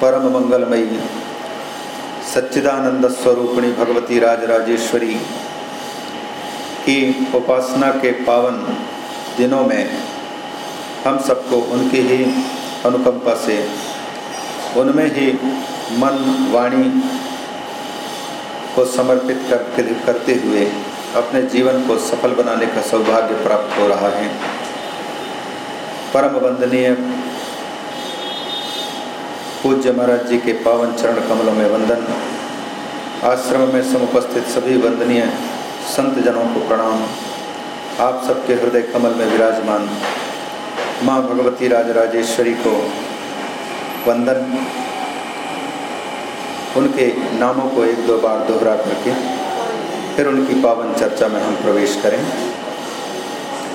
परम मंगलमयी, सच्चिदानंद स्वरूपिणी भगवती राजराजेश्वरी की उपासना के पावन दिनों में हम सबको उनकी ही अनुकंपा से, उनमें ही मन वाणी को समर्पित कर, करते हुए अपने जीवन को सफल बनाने का सौभाग्य प्राप्त हो रहा है। परम वंदनीय पूज्य महाराज जी के पावन चरण कमलों में वंदन। आश्रम में समुपस्थित सभी वंदनीय संत जनों को प्रणाम। आप सबके हृदय कमल में विराजमान। माँ भगवती राजराजेश्वरी को वंदन। उनके नामों को एक दो बार दोहरा करके फिर उनकी पावन चर्चा में हम प्रवेश करें।